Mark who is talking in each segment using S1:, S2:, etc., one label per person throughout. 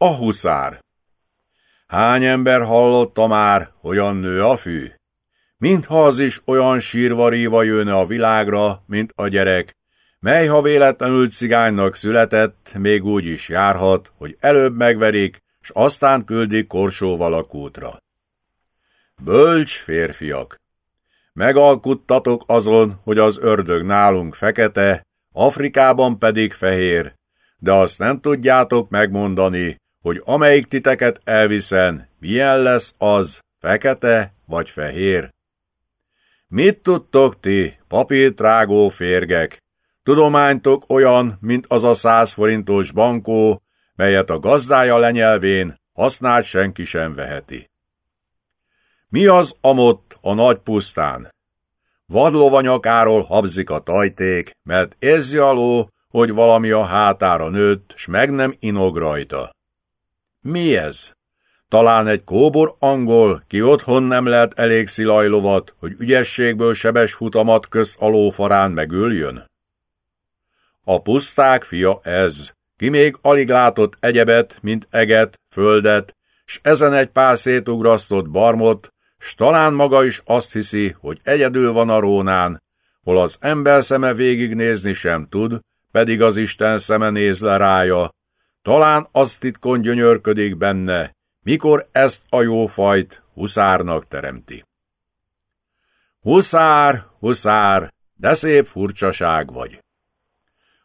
S1: A huszár. Hány ember hallotta már, hogyan nő a fű? Mintha az is olyan sírva jönne a világra, mint a gyerek, mely ha véletlenül cigánynak született, még úgy is járhat, hogy előbb megverik, s aztán küldik korsóval a kútra. Bölcs férfiak! Megalkuttatok azon, hogy az ördög nálunk fekete, Afrikában pedig fehér, de azt nem tudjátok megmondani, hogy amelyik titeket elviszen, milyen lesz az, fekete vagy fehér. Mit tudtok ti, papírtrágó férgek? Tudománytok olyan, mint az a száz forintos bankó, melyet a gazdája lenyelvén használt senki sem veheti. Mi az amott a nagy pusztán? Vadlovanyakáról habzik a tajték, mert érzi aló, hogy valami a hátára nőtt, s meg nem inog rajta. Mi ez? Talán egy kóbor angol, ki otthon nem lehet elég szilajlovat, hogy ügyességből sebes futamat köz alófarán megüljön? A puszták fia ez, ki még alig látott egyebet, mint eget, földet, s ezen egy pár szétugrasztott barmot, s talán maga is azt hiszi, hogy egyedül van a rónán, hol az ember szeme végignézni sem tud, pedig az Isten szeme néz le rája. Talán azt titkon gyönyörködik benne, mikor ezt a jó fajt huszárnak teremti. Huszár, huszár, de szép furcsaság vagy.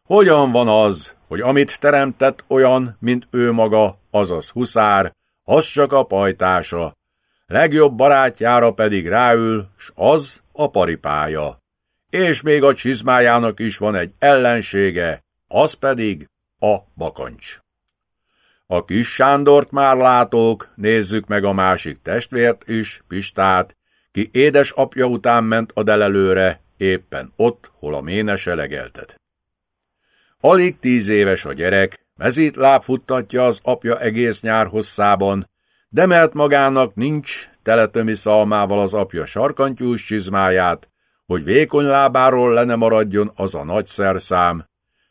S1: Hogyan van az, hogy amit teremtett olyan, mint ő maga, azaz huszár, az csak a pajtása, legjobb barátjára pedig ráül, s az a paripája. És még a csizmájának is van egy ellensége, az pedig a bakancs. A kis Sándort már látók, nézzük meg a másik testvért is, Pistát, ki édes apja után ment a delelőre, éppen ott, hol a ménese legeltet. Alig tíz éves a gyerek, mezít lábfuttatja az apja egész nyár hosszában, de mert magának nincs, teletömi szalmával az apja sarkantyús csizmáját, hogy vékony lábáról le ne maradjon az a nagy szerszám.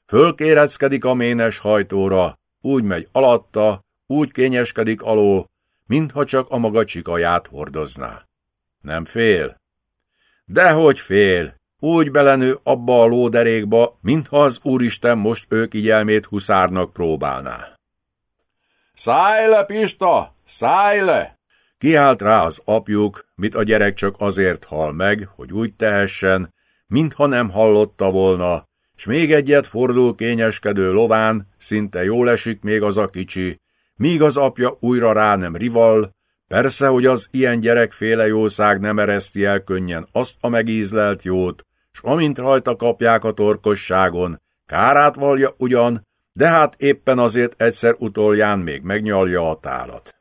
S1: Fölkéreckedik a ménes hajtóra, úgy megy alatta, úgy kényeskedik aló, mintha csak a maga csikaját hordozná. Nem fél? Dehogy fél, úgy belenő abba a lóderékba, mintha az Úristen most ők igyelmét huszárnak próbálná. Szállj le, Pista! Szállj le! Kiált rá az apjuk, mit a gyerek csak azért hal meg, hogy úgy tehessen, mintha nem hallotta volna, s még egyet fordul kényeskedő lován, szinte jól esik még az a kicsi, míg az apja újra rá nem rival, persze, hogy az ilyen gyerekféle jószág nem ereszti el könnyen azt a megízlelt jót, s amint rajta kapják a torkosságon, kárát valja ugyan, de hát éppen azért egyszer utolján még megnyalja a tálat.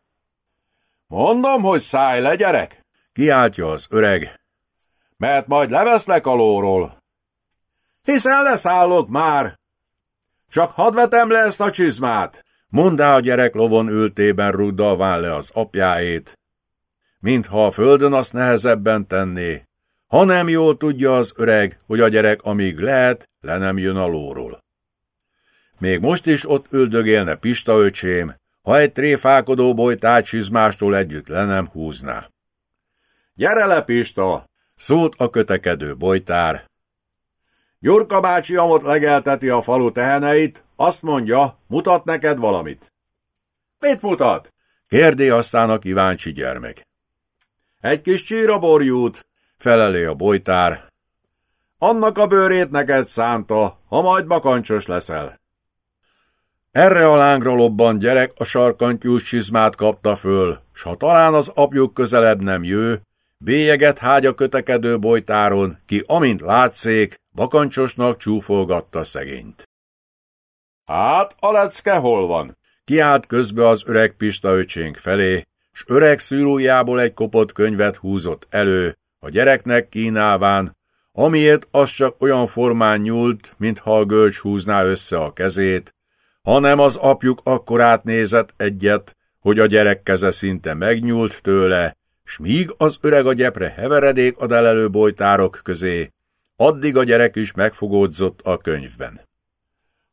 S1: Mondom, hogy szállj le, gyerek! Kiáltja az öreg. Mert majd leveszlek a lóról. Hiszen leszállok már. Csak hadd vetem le ezt a csizmát, mondá a gyerek lovon ültében rugdalván le az apjáét. Mintha a földön azt nehezebben tenné, ha nem jól tudja az öreg, hogy a gyerek amíg lehet, le nem jön a lóról. Még most is ott üldögélne Pista öcsém, ha egy tréfálkodó bolytát csizmástól együtt le nem húzná. Gyere le, Pista! szólt a kötekedő bolytár. Gyurka bácsi amott legelteti a falu teheneit, azt mondja, mutat neked valamit. Mit mutat? kérdé aztán a kíváncsi gyermek. Egy kis csíraborjút, felelé a bolytár. Annak a bőrét neked szánta, ha majd bakancsos leszel. Erre a lángra lobban gyerek a sarkantyús csizmát kapta föl, s ha talán az apjuk közelebb nem jő, bélyeget hágya kötekedő bolytáron, ki amint látszék, bakancsosnak csúfolgatta szegényt. Hát, a lecke hol van? Kiált közbe az öreg Pista öcsénk felé, s öreg szűrújából egy kopott könyvet húzott elő, a gyereknek kínálván, amiért az csak olyan formán nyúlt, mintha a gölcs húzná össze a kezét, hanem az apjuk akkor átnézett egyet, hogy a gyerek keze szinte megnyúlt tőle, s míg az öreg a gyepre heveredék a delelő bolytárok közé, addig a gyerek is megfogódzott a könyvben.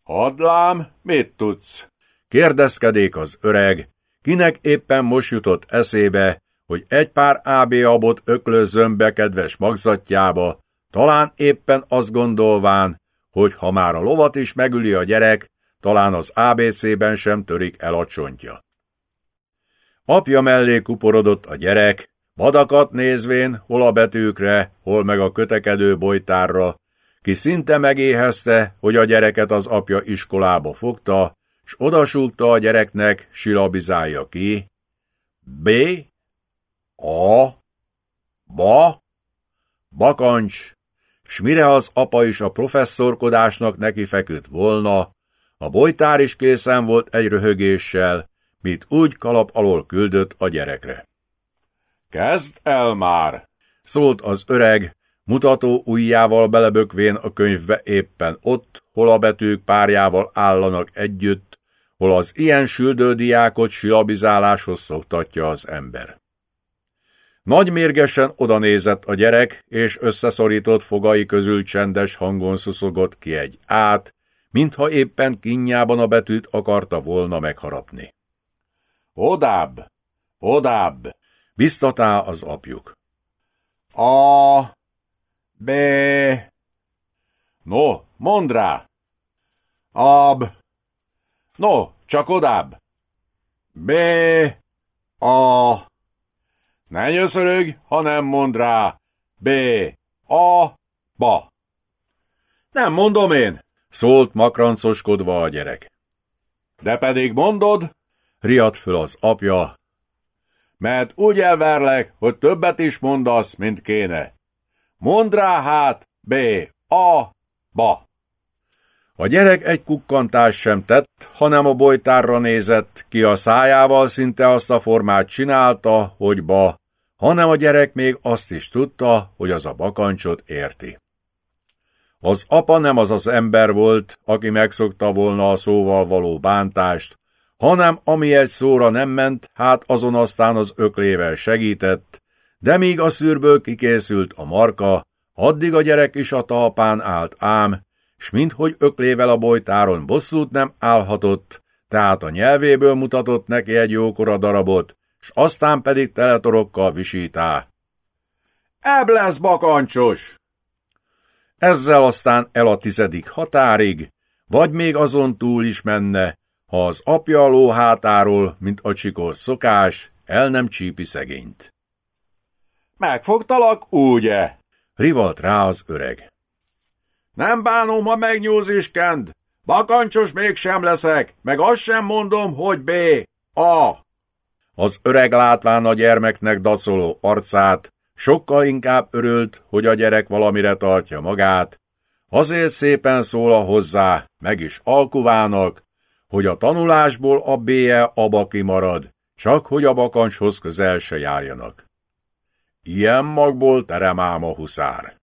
S1: Hadlám, mit tudsz? Kérdezkedék az öreg, kinek éppen most jutott eszébe, hogy egy pár AB abot öklözzön be kedves magzatjába, talán éppen azt gondolván, hogy ha már a lovat is megüli a gyerek, talán az ABC-ben sem törik el a csontja. Apja mellé kuporodott a gyerek, vadakat nézvén, hol a betűkre, hol meg a kötekedő bolytárra, ki szinte megéhezte, hogy a gyereket az apja iskolába fogta, s odasúgta a gyereknek, silabizálja ki. B, A, Ba, Bakancs, s mire az apa is a professzorkodásnak neki feküdt volna, a bolytár is készen volt egy röhögéssel, mit úgy kalap alól küldött a gyerekre. Kezd el már! szólt az öreg, mutató ujjával belebökvén a könyvbe éppen ott, hol a betűk párjával állanak együtt, hol az ilyen süldő diákot silabizáláshoz szoktatja az ember. Nagy mérgesen odanézett a gyerek, és összeszorított fogai közül csendes hangon szuszogott ki egy át, mintha éppen kinyában a betűt akarta volna megharapni. Odább! Odább! Biztatá az apjuk. A, B, no, mondd rá! Ab, no, csak odább! B, A, ne nyöszörög, ha nem mond rá! B, A, ba! Nem mondom én, szólt makrancoskodva a gyerek. De pedig mondod, riadt föl az apja, mert úgy elverlek, hogy többet is mondasz, mint kéne. Mondd rá hát, B, A, ba. A gyerek egy kukkantás sem tett, hanem a bolytárra nézett, ki a szájával szinte azt a formát csinálta, hogy ba, hanem a gyerek még azt is tudta, hogy az a bakancsot érti. Az apa nem az az ember volt, aki megszokta volna a szóval való bántást, hanem ami egy szóra nem ment, hát azon aztán az öklével segített, de míg a szűrből kikészült a marka, addig a gyerek is a talpán állt ám, s minthogy öklével a bolytáron bosszút nem állhatott, tehát a nyelvéből mutatott neki egy jókora darabot, s aztán pedig teletorokkal visítá. Ebb lesz bakancsos! Ezzel aztán el a tizedik határig, vagy még azon túl is menne, ha az apja a lóhátáról, mint a csikor szokás, el nem csípi szegényt. Megfogtalak, ugye? Rivalt rá az öreg. Nem bánom, ha megnyúziskend. Bakancsos mégsem leszek, meg azt sem mondom, hogy B. A. Az öreg látván a gyermeknek dacoló arcát, sokkal inkább örült, hogy a gyerek valamire tartja magát, azért szépen szól hozzá, meg is alkuvának, hogy a tanulásból a béje aba kimarad, csak hogy a bakancshoz közel se járjanak. Ilyen magból terem ám a huszár.